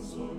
so